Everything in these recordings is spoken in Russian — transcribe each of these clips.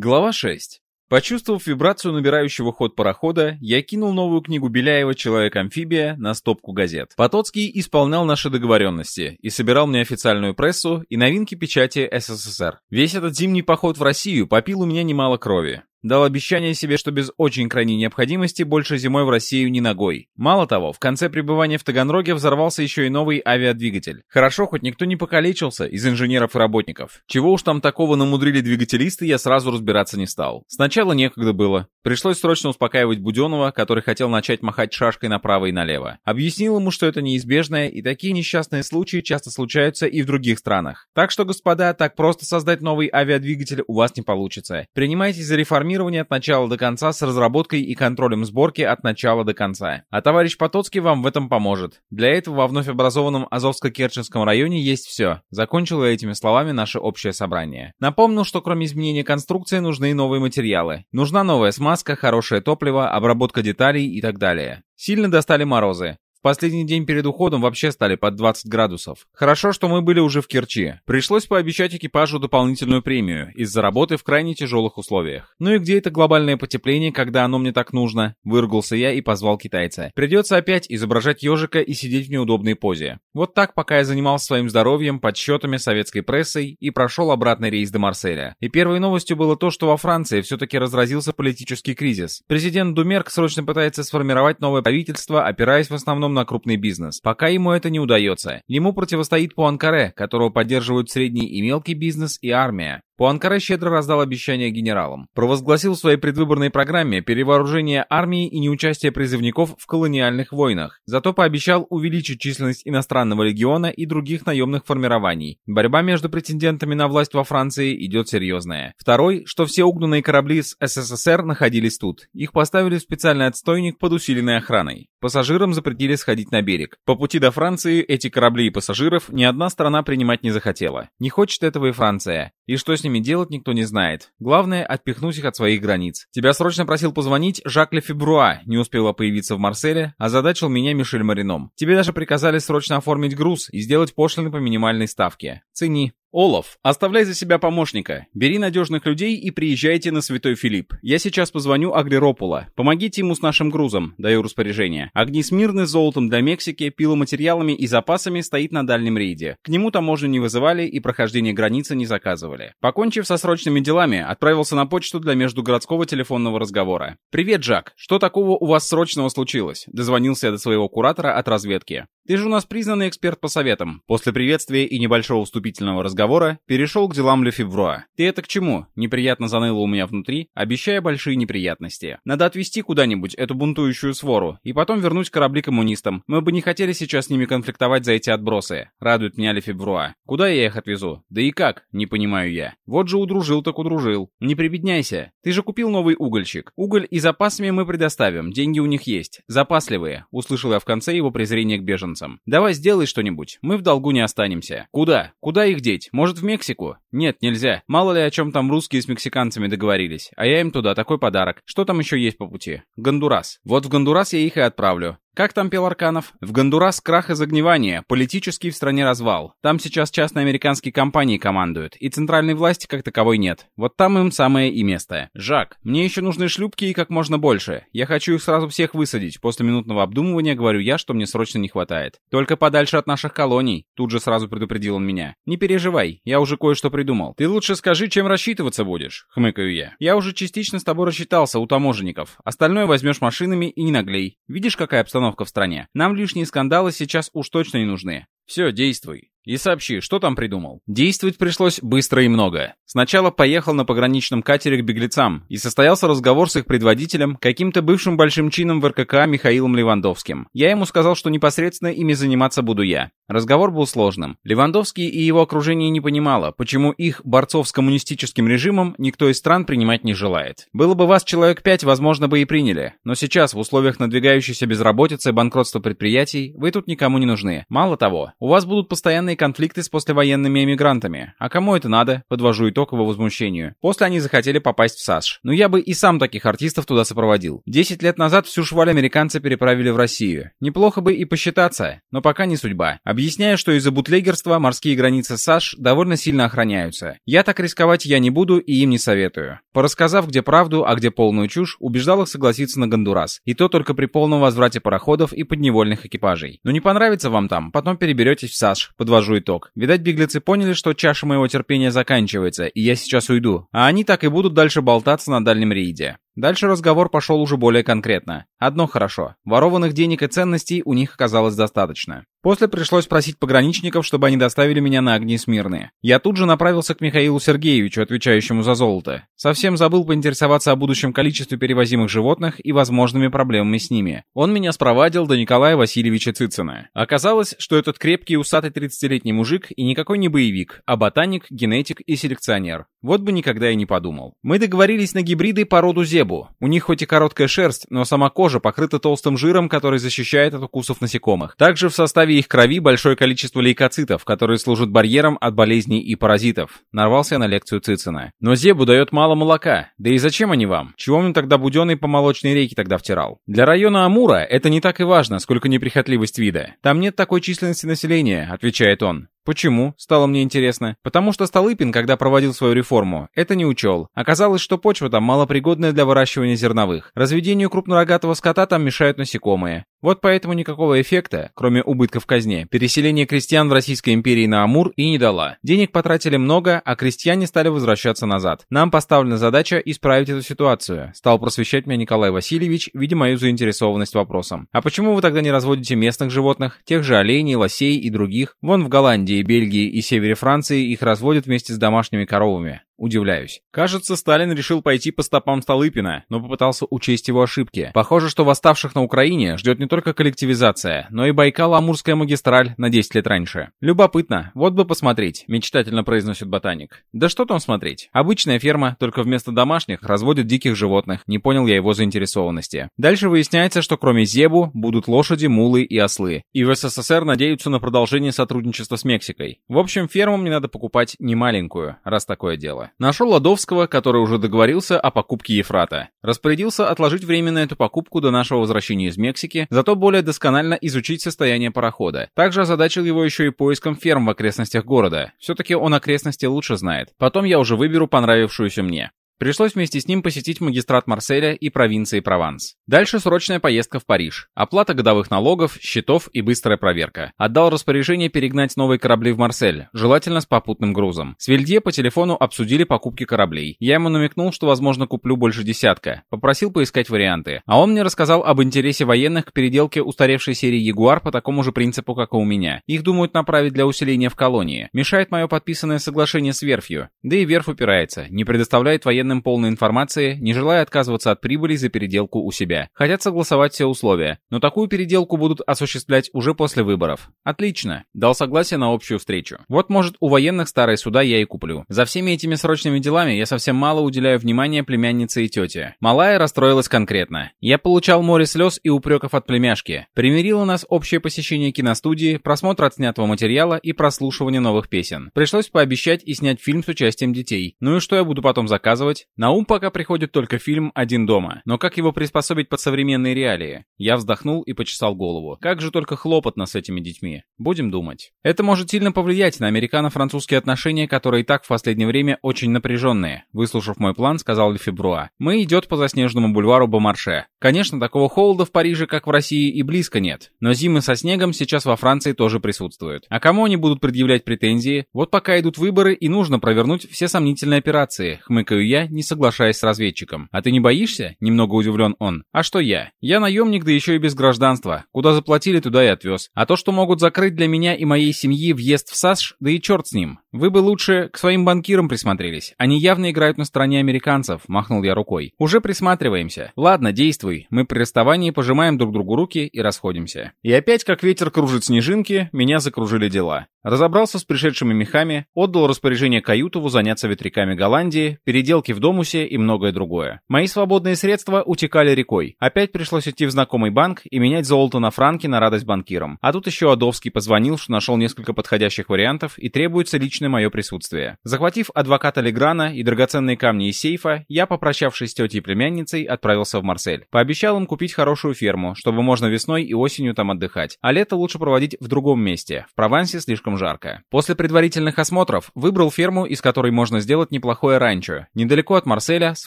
Глава 6. Почувствовав вибрацию набирающего ход парохода, я кинул новую книгу Беляева «Человек-амфибия» на стопку газет. Потоцкий исполнял наши договоренности и собирал мне официальную прессу и новинки печати СССР. Весь этот зимний поход в Россию попил у меня немало крови. Дал обещание себе, что без очень крайней необходимости больше зимой в Россию ни ногой. Мало того, в конце пребывания в Таганроге взорвался еще и новый авиадвигатель. Хорошо, хоть никто не покалечился из инженеров и работников. Чего уж там такого намудрили двигателисты, я сразу разбираться не стал. Сначала некогда было. Пришлось срочно успокаивать Буденова, который хотел начать махать шашкой направо и налево. Объяснил ему, что это неизбежное, и такие несчастные случаи часто случаются и в других странах. Так что, господа, так просто создать новый авиадвигатель у вас не получится. Принимайтесь за реформирование программирования от начала до конца с разработкой и контролем сборки от начала до конца. А товарищ Потоцкий вам в этом поможет. Для этого во вновь образованном Азовско-Керченском районе есть все. Закончил я этими словами наше общее собрание. Напомнил, что кроме изменения конструкции нужны и новые материалы. Нужна новая смазка, хорошее топливо, обработка деталей и так далее. Сильно достали морозы. В последний день перед уходом вообще стали под 20 градусов. Хорошо, что мы были уже в Керчи. Пришлось пообещать экипажу дополнительную премию из-за работы в крайне тяжелых условиях. Ну и где это глобальное потепление, когда оно мне так нужно? Выругался я и позвал китайца. Придется опять изображать ежика и сидеть в неудобной позе. Вот так, пока я занимался своим здоровьем, подсчетами, советской прессой и прошел обратный рейс до Марселя. И первой новостью было то, что во Франции все-таки разразился политический кризис. Президент Думерк срочно пытается сформировать новое правительство, опираясь в основном основном на крупный бизнес. Пока ему это не удается. Ему противостоит Пуанкаре, которого поддерживают средний и мелкий бизнес и армия. Пуанкаре щедро раздал обещания генералам. Провозгласил в своей предвыборной программе перевооружение армии и неучастие призывников в колониальных войнах. Зато пообещал увеличить численность иностранного легиона и других наемных формирований. Борьба между претендентами на власть во Франции идет серьезная. Второй, что все угнанные корабли с СССР находились тут. Их поставили в специальный отстойник под усиленной охраной. Пассажирам запретили сходить на берег. По пути до Франции эти корабли и пассажиров ни одна страна принимать не захотела. Не хочет этого и Франция. И что с ними делать, никто не знает. Главное, отпихнуть их от своих границ. Тебя срочно просил позвонить Жак Лефебруа, не успела появиться в Марселе, а задачил меня Мишель Марином. Тебе даже приказали срочно оформить груз и сделать пошлины по минимальной ставке. Цени. Олаф, оставляй за себя помощника. Бери надежных людей и приезжайте на Святой Филипп. Я сейчас позвоню Агриропула. Помогите ему с нашим грузом, даю распоряжение. Огни Смирны с золотом для Мексики, пиломатериалами и запасами стоит на дальнем рейде. К нему таможню не вызывали и прохождение границы не заказывали. Покончив со срочными делами, отправился на почту для междугородского телефонного разговора. «Привет, Жак. Что такого у вас срочного случилось?» Дозвонился я до своего куратора от разведки. «Ты же у нас признанный эксперт по советам». После приветствия и небольшого вступительного разговора перешел к делам Лефевруа. «Ты это к чему?» Неприятно заныло у меня внутри, обещая большие неприятности. «Надо отвезти куда-нибудь эту бунтующую свору, и потом вернуть корабли коммунистам. Мы бы не хотели сейчас с ними конфликтовать за эти отбросы», — радует меня Лефевруа. «Куда я их отвезу? Да и как? Не понимаю я. Вот же удружил так удружил. Не прибедняйся. Ты же купил новый угольщик. Уголь и запасами мы предоставим, деньги у них есть. Запасливые», — услышал я в конце его презрение к беженцам. «Давай сделай что-нибудь, мы в долгу не останемся». «Куда? Куда их деть? Может, в Мексику? Нет, нельзя. Мало ли о чем там русские с мексиканцами договорились. А я им туда такой подарок. Что там еще есть по пути? Гондурас. Вот в Гондурас я их и отправлю. Как там пел Арканов? В Гондурас крах и загнивание, политический в стране развал. Там сейчас частные американские компании командуют, и центральной власти как таковой нет. Вот там им самое и место. Жак, мне еще нужны шлюпки и как можно больше. Я хочу их сразу всех высадить. После минутного обдумывания говорю я, что мне срочно не хватает. Только подальше от наших колоний. Тут же сразу предупредил он меня. Не переживай, я уже кое-что придумал. Ты лучше скажи, чем рассчитываться будешь, хмыкаю я. Я уже частично с тобой рассчитался у таможенников. Остальное возьмешь машинами и не наглей. Видишь, какая обстановка? Обстановка в стране. Нам лишние скандалы сейчас уж точно не нужны. Все, действуй. И сообщи, что там придумал. Действовать пришлось быстро и много. Сначала поехал на пограничном катере к беглецам, и состоялся разговор с их предводителем, каким-то бывшим большим чином в РКК Михаилом Левандовским. Я ему сказал, что непосредственно ими заниматься буду я. Разговор был сложным. Левандовский и его окружение не понимало, почему их борцов с коммунистическим режимом никто из стран принимать не желает. Было бы вас человек пять, возможно бы и приняли. Но сейчас, в условиях надвигающейся безработицы и банкротства предприятий, вы тут никому не нужны. Мало того, у вас будут постоянные конфликты с послевоенными эмигрантами. А кому это надо? Подвожу итог его возмущению. После они захотели попасть в САШ. Но я бы и сам таких артистов туда сопроводил. Десять лет назад всю шваль американцы переправили в Россию. Неплохо бы и посчитаться, но пока не судьба. Объясняю, что из-за бутлегерства морские границы САШ довольно сильно охраняются. Я так рисковать я не буду и им не советую. Порассказав, где правду, а где полную чушь, убеждал их согласиться на Гондурас. И то только при полном возврате пароходов и подневольных экипажей. Но не понравится вам там, потом переберетесь в САШ. Подвожу итог. Видать, беглецы поняли, что чаша моего терпения заканчивается, и я сейчас уйду. А они так и будут дальше болтаться на дальнем рейде. Дальше разговор пошел уже более конкретно. Одно хорошо. Ворованных денег и ценностей у них оказалось достаточно. После пришлось просить пограничников, чтобы они доставили меня на огни Смирные. Я тут же направился к Михаилу Сергеевичу, отвечающему за золото. Совсем забыл поинтересоваться о будущем количестве перевозимых животных и возможными проблемами с ними. Он меня спровадил до Николая Васильевича Цицина. Оказалось, что этот крепкий усатый 30-летний мужик и никакой не боевик, а ботаник, генетик и селекционер. Вот бы никогда и не подумал. Мы договорились на гибриды породу зебу. У них хоть и короткая шерсть, но сама кожа покрыта толстым жиром, который защищает от укусов насекомых. Также в составе их крови большое количество лейкоцитов, которые служат барьером от болезней и паразитов. Нарвался на лекцию Цицина. Но Зебу дает мало молока. Да и зачем они вам? Чего он тогда буденный по молочной реке тогда втирал? Для района Амура это не так и важно, сколько неприхотливость вида. Там нет такой численности населения, отвечает он. Почему? Стало мне интересно. Потому что Столыпин, когда проводил свою реформу, это не учел. Оказалось, что почва там малопригодная для выращивания зерновых. Разведению крупнорогатого скота там мешают насекомые. Вот поэтому никакого эффекта, кроме убытков казне, переселение крестьян в Российской империи на Амур и не дала. Денег потратили много, а крестьяне стали возвращаться назад. Нам поставлена задача исправить эту ситуацию. Стал просвещать меня Николай Васильевич, видя мою заинтересованность вопросом. А почему вы тогда не разводите местных животных, тех же оленей, лосей и других? Вон в Голландии, Бельгии и севере Франции их разводят вместе с домашними коровами. Удивляюсь. Кажется, Сталин решил пойти по стопам Столыпина, но попытался учесть его ошибки. Похоже, что восставших на Украине ждет не только коллективизация, но и Байкал-Амурская магистраль на 10 лет раньше. Любопытно, вот бы посмотреть, мечтательно произносит ботаник. Да что там смотреть? Обычная ферма, только вместо домашних разводят диких животных. Не понял я его заинтересованности. Дальше выясняется, что кроме Зебу будут лошади, мулы и ослы. И в СССР надеются на продолжение сотрудничества с Мексикой. В общем, ферму мне надо покупать не маленькую, раз такое дело. Нашел Ладовского, который уже договорился о покупке Ефрата. Распорядился отложить временно эту покупку до нашего возвращения из Мексики, зато более досконально изучить состояние парохода. Также озадачил его еще и поиском ферм в окрестностях города. Все-таки он окрестности лучше знает. Потом я уже выберу понравившуюся мне. Пришлось вместе с ним посетить магистрат Марселя и провинции Прованс. Дальше срочная поездка в Париж. Оплата годовых налогов, счетов и быстрая проверка. Отдал распоряжение перегнать новые корабли в Марсель, желательно с попутным грузом. С Вильдье по телефону обсудили покупки кораблей. Я ему намекнул, что возможно куплю больше десятка. Попросил поискать варианты. А он мне рассказал об интересе военных к переделке устаревшей серии Ягуар по такому же принципу, как и у меня. Их думают направить для усиления в колонии. Мешает мое подписанное соглашение с верфью. Да и верфь упирается, не предоставляет военным военным полной информации, не желая отказываться от прибыли за переделку у себя. Хотят согласовать все условия, но такую переделку будут осуществлять уже после выборов. Отлично. Дал согласие на общую встречу. Вот, может, у военных старые суда я и куплю. За всеми этими срочными делами я совсем мало уделяю внимания племяннице и тете. Малая расстроилась конкретно. Я получал море слез и упреков от племяшки. Примирило нас общее посещение киностудии, просмотр отснятого материала и прослушивание новых песен. Пришлось пообещать и снять фильм с участием детей. Ну и что я буду потом заказывать? Делать? На ум пока приходит только фильм «Один дома». Но как его приспособить под современные реалии? Я вздохнул и почесал голову. Как же только хлопотно с этими детьми. Будем думать. Это может сильно повлиять на американо-французские отношения, которые и так в последнее время очень напряженные. Выслушав мой план, сказал Лефебруа. Мы идет по заснеженному бульвару Бомарше. Конечно, такого холода в Париже, как в России, и близко нет. Но зимы со снегом сейчас во Франции тоже присутствуют. А кому они будут предъявлять претензии? Вот пока идут выборы и нужно провернуть все сомнительные операции, хмыкаю я, не соглашаясь с разведчиком. «А ты не боишься?» — немного удивлен он. «А что я? Я наемник, да еще и без гражданства. Куда заплатили, туда и отвез. А то, что могут закрыть для меня и моей семьи въезд в САСШ, да и черт с ним. Вы бы лучше к своим банкирам присмотрелись. Они явно играют на стороне американцев», — махнул я рукой. «Уже присматриваемся. Ладно, действуй. Мы при расставании пожимаем друг другу руки и расходимся». И опять, как ветер кружит снежинки, меня закружили дела. Разобрался с пришедшими мехами, отдал распоряжение Каютову заняться ветряками Голландии, переделки в Евдомусе и многое другое. Мои свободные средства утекали рекой. Опять пришлось идти в знакомый банк и менять золото на франки на радость банкирам. А тут еще Адовский позвонил, что нашел несколько подходящих вариантов и требуется личное мое присутствие. Захватив адвоката Леграна и драгоценные камни из сейфа, я, попрощавшись с тетей и племянницей, отправился в Марсель. Пообещал им купить хорошую ферму, чтобы можно весной и осенью там отдыхать, а лето лучше проводить в другом месте. В Провансе слишком жарко. После предварительных осмотров выбрал ферму, из которой можно сделать неплохое ранчо, недалеко от Марселя, с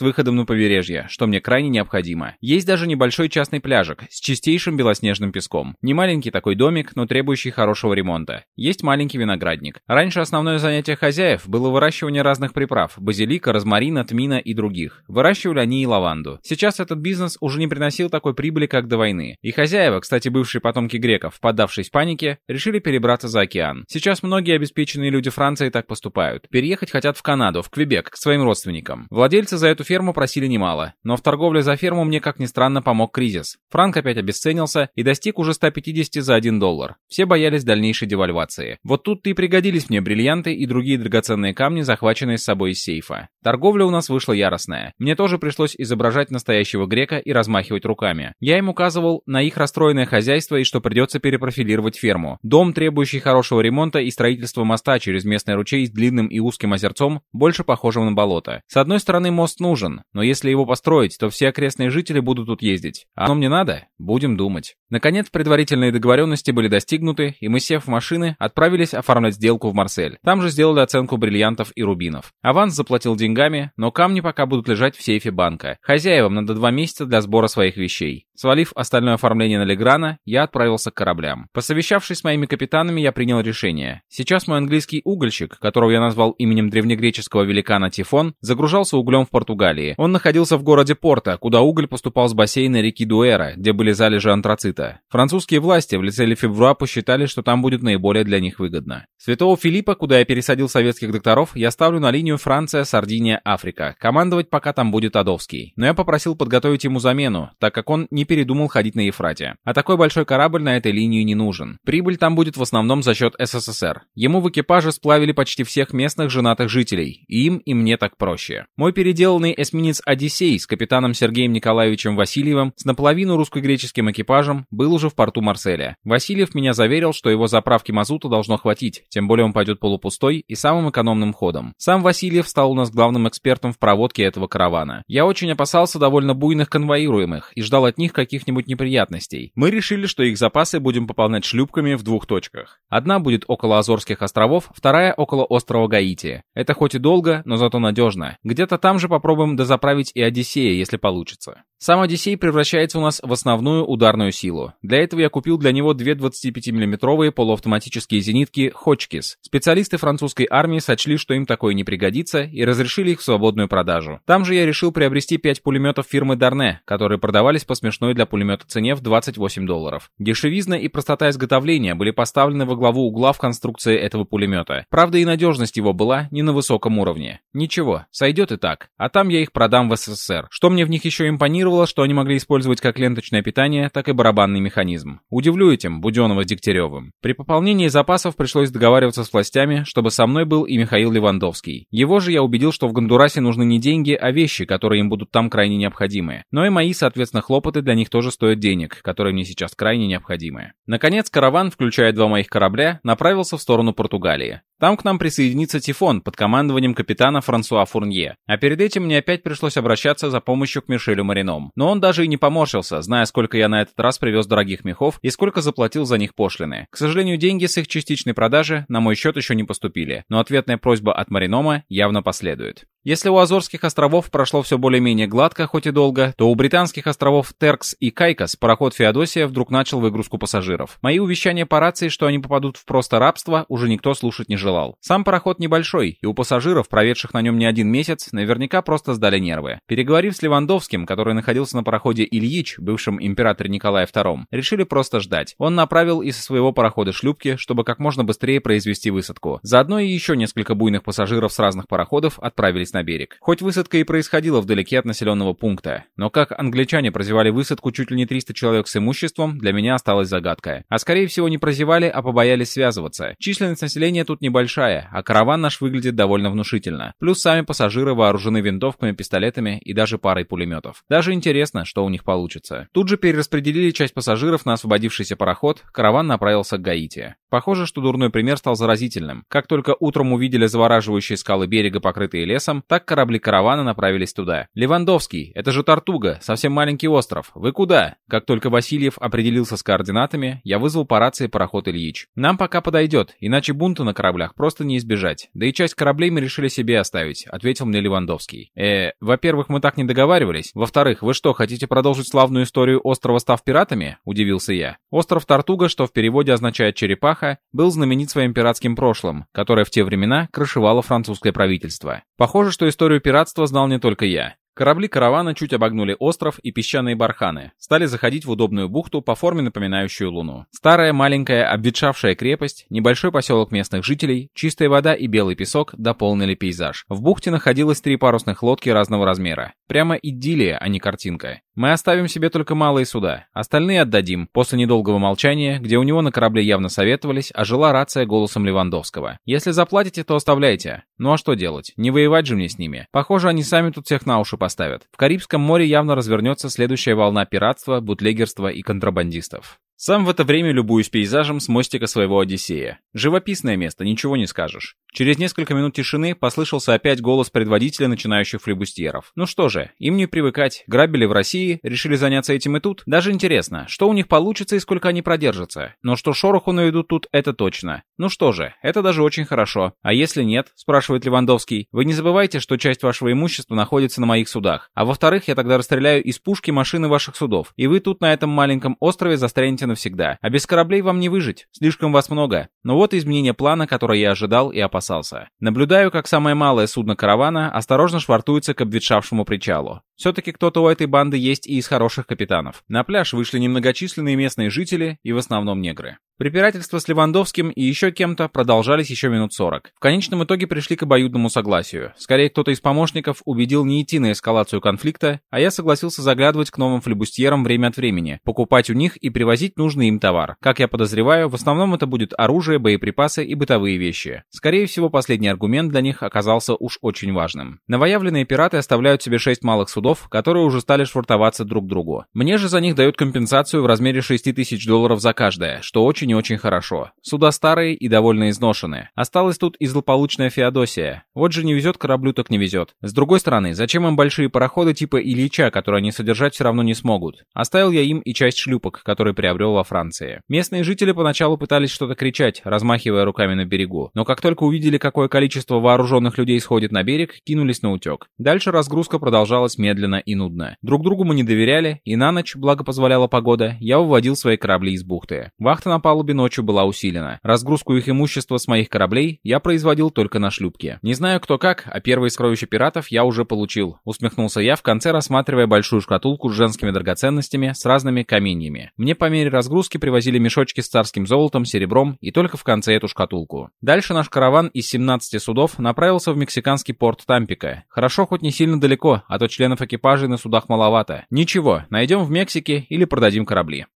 выходом на побережье, что мне крайне необходимо. Есть даже небольшой частный пляжик с чистейшим белоснежным песком. Не маленький такой домик, но требующий хорошего ремонта. Есть маленький виноградник. Раньше основное занятие хозяев было выращивание разных приправ – базилика, розмарина, тмина и других. Выращивали они и лаванду. Сейчас этот бизнес уже не приносил такой прибыли, как до войны. И хозяева, кстати, бывшие потомки греков, поддавшись панике, решили перебраться за океан. Сейчас многие обеспеченные люди Франции так поступают. Переехать хотят в Канаду, в Квебек, к своим родственникам. Владельцы за эту ферму просили немало. Но в торговле за ферму мне, как ни странно, помог кризис. Франк опять обесценился и достиг уже 150 за 1 доллар. Все боялись дальнейшей девальвации. Вот тут-то и пригодились мне бриллианты и другие драгоценные камни, захваченные с собой из сейфа. Торговля у нас вышла яростная. Мне тоже пришлось изображать настоящего грека и размахивать руками. Я им указывал на их расстроенное хозяйство и что придется перепрофилировать ферму. Дом, требующий хорошего ремонта и строительства моста через местный ручей с длинным и узким озерцом, больше похожим на болото. С одной стороны, мост нужен, но если его построить, то все окрестные жители будут тут ездить. А оно мне надо? Будем думать. Наконец, предварительные договоренности были достигнуты, и мы, сев в машины, отправились оформлять сделку в Марсель. Там же сделали оценку бриллиантов и рубинов. Аванс заплатил деньгами, но камни пока будут лежать в сейфе банка. Хозяевам надо два месяца для сбора своих вещей. Свалив остальное оформление на Леграна, я отправился к кораблям. Посовещавшись с моими капитанами, я принял решение. Сейчас мой английский угольщик, которого я назвал именем древнегреческого великана Тифон, загружался углем в Португалии. Он находился в городе Порто, куда уголь поступал с бассейна реки Дуэра, где были залежи антрацита. Французские власти в лице Лефевруа посчитали, что там будет наиболее для них выгодно. Святого Филиппа, куда я пересадил советских докторов, я ставлю на линию Франция, Сардиния, Африка. Командовать пока там будет Адовский. Но я попросил подготовить ему замену, так как он не передумал ходить на Ефрате. А такой большой корабль на этой линии не нужен. Прибыль там будет в основном за счет СССР. Ему в экипаже сплавили почти всех местных женатых жителей. Им, и мне так проще. Мой переделанный эсминец «Одиссей» с капитаном Сергеем Николаевичем Васильевым с наполовину русско-греческим экипажем был уже в порту Марселя. Васильев меня заверил, что его заправки мазута должно хватить, тем более он пойдет полупустой и самым экономным ходом. Сам Васильев стал у нас главным экспертом в проводке этого каравана. Я очень опасался довольно буйных конвоируемых и ждал от них каких-нибудь неприятностей. Мы решили, что их запасы будем пополнять шлюпками в двух точках. Одна будет около Азорских островов, вторая около острова Гаити. Это хоть и долго, но зато надежно. Где-то там же попробуем дозаправить и Одиссея, если получится. Сам Одиссей превращается у нас в основную ударную силу. Для этого я купил для него две 25 миллиметровые полуавтоматические зенитки Хочкис. Специалисты французской армии сочли, что им такое не пригодится, и разрешили их в свободную продажу. Там же я решил приобрести 5 пулеметов фирмы Дарне, которые продавались по смешной для пулемета цене в 28 долларов. Дешевизна и простота изготовления были поставлены во главу угла в конструкции этого пулемета. Правда и надежность его была не на высоком уровне. Ничего, сойдет и так. А там я их продам в СССР. Что мне в них еще импонировало, что они могли использовать как ленточное питание, так и барабанный механизм. Удивлю этим Буденова с Дегтяревым. При пополнении запасов пришлось договариваться с властями, чтобы со мной был и Михаил Левандовский. Его же я убедил, что в Гондурасе нужны не деньги, а вещи, которые им будут там крайне необходимы. Но и мои, соответственно, хлопоты для них тоже стоят денег, которые мне сейчас крайне необходимы. Наконец, караван, включая два моих корабля, направился в сторону Португалии. Там к нам присоединится Тифон под командованием капитана Франсуа Фурнье. А перед этим мне опять пришлось обращаться за помощью к Мишелю Марином. Но он даже и не поморщился, зная, сколько я на этот раз привез дорогих мехов и сколько заплатил за них пошлины. К сожалению, деньги с их частичной продажи на мой счет еще не поступили, но ответная просьба от Маринома явно последует. Если у Азорских островов прошло все более-менее гладко, хоть и долго, то у британских островов Теркс и Кайкос пароход Феодосия вдруг начал выгрузку пассажиров. Мои увещания по рации, что они попадут в просто рабство, уже никто слушать не желал. Сам пароход небольшой, и у пассажиров, проведших на нем не один месяц, наверняка просто сдали нервы. Переговорив с Левандовским, который находился на пароходе Ильич, бывшем императоре Николая II, решили просто ждать. Он направил из своего парохода шлюпки, чтобы как можно быстрее произвести высадку. Заодно и еще несколько буйных пассажиров с разных пароходов отправились выбрались на берег. Хоть высадка и происходила вдалеке от населенного пункта, но как англичане прозевали высадку чуть ли не 300 человек с имуществом, для меня осталась загадка. А скорее всего не прозевали, а побоялись связываться. Численность населения тут небольшая, а караван наш выглядит довольно внушительно. Плюс сами пассажиры вооружены винтовками, пистолетами и даже парой пулеметов. Даже интересно, что у них получится. Тут же перераспределили часть пассажиров на освободившийся пароход, караван направился к Гаити. Похоже, что дурной пример стал заразительным. Как только утром увидели завораживающие скалы берега, покрытые лесом, так корабли каравана направились туда. «Левандовский, это же Тартуга, совсем маленький остров. Вы куда?» Как только Васильев определился с координатами, я вызвал по рации пароход Ильич. «Нам пока подойдет, иначе бунта на кораблях просто не избежать. Да и часть кораблей мы решили себе оставить», — ответил мне Левандовский. «Э, во-первых, мы так не договаривались. Во-вторых, вы что, хотите продолжить славную историю острова, став пиратами?» — удивился я. Остров Тартуга, что в переводе означает «черепаха», был знаменит своим пиратским прошлым, которое в те времена крышевало французское правительство. Похоже, что историю пиратства знал не только я. Корабли каравана чуть обогнули остров и песчаные барханы, стали заходить в удобную бухту по форме напоминающую луну. Старая маленькая обветшавшая крепость, небольшой поселок местных жителей, чистая вода и белый песок дополнили пейзаж. В бухте находилось три парусных лодки разного размера. Прямо идиллия, а не картинка. Мы оставим себе только малые суда, остальные отдадим, после недолгого молчания, где у него на корабле явно советовались, а жила рация голосом Левандовского. Если заплатите, то оставляйте. Ну а что делать? Не воевать же мне с ними. Похоже, они сами тут всех на уши поставят. В Карибском море явно развернется следующая волна пиратства, бутлегерства и контрабандистов. Сам в это время любуюсь пейзажем с мостика своего Одиссея. Живописное место, ничего не скажешь. Через несколько минут тишины послышался опять голос предводителя начинающих флебустьеров. Ну что же, им не привыкать. Грабили в России, решили заняться этим и тут. Даже интересно, что у них получится и сколько они продержатся. Но что шороху наведут тут, это точно. Ну что же, это даже очень хорошо. А если нет, спрашивает Левандовский, вы не забывайте, что часть вашего имущества находится на моих судах. А во-вторых, я тогда расстреляю из пушки машины ваших судов. И вы тут на этом маленьком острове застрянете навсегда. А без кораблей вам не выжить. Слишком вас много. Но вот изменение плана, которое я ожидал и опасался. Наблюдаю, как самое малое судно каравана осторожно швартуется к обветшавшему причалу. Все-таки кто-то у этой банды есть и из хороших капитанов. На пляж вышли немногочисленные местные жители и в основном негры. Препирательства с Левандовским и еще кем-то продолжались еще минут сорок. В конечном итоге пришли к обоюдному согласию. Скорее, кто-то из помощников убедил не идти на эскалацию конфликта, а я согласился заглядывать к новым флебустьерам время от времени, покупать у них и привозить нужный им товар. Как я подозреваю, в основном это будет оружие, боеприпасы и бытовые вещи. Скорее всего, последний аргумент для них оказался уж очень важным. Новоявленные пираты оставляют себе шесть малых судов, которые уже стали швартоваться друг к другу. Мне же за них дают компенсацию в размере 6 тысяч долларов за каждое, что очень не очень хорошо. Суда старые и довольно изношенные. Осталась тут и злополучная Феодосия. Вот же не везет кораблю, так не везет. С другой стороны, зачем им большие пароходы типа Ильича, которые они содержать все равно не смогут? Оставил я им и часть шлюпок, которые приобрел во Франции. Местные жители поначалу пытались что-то кричать, размахивая руками на берегу. Но как только увидели, какое количество вооруженных людей сходит на берег, кинулись на утек. Дальше разгрузка продолжалась медленно и нудно. Друг другу мы не доверяли, и на ночь, благо позволяла погода, я выводил свои корабли из бухты. Вахта на палубе палубе ночью была усилена. Разгрузку их имущества с моих кораблей я производил только на шлюпке. Не знаю кто как, а первые сокровища пиратов я уже получил. Усмехнулся я в конце, рассматривая большую шкатулку с женскими драгоценностями с разными каменьями. Мне по мере разгрузки привозили мешочки с царским золотом, серебром и только в конце эту шкатулку. Дальше наш караван из 17 судов направился в мексиканский порт Тампика. Хорошо хоть не сильно далеко, а то членов экипажей на судах маловато. Ничего, найдем в Мексике или продадим корабли.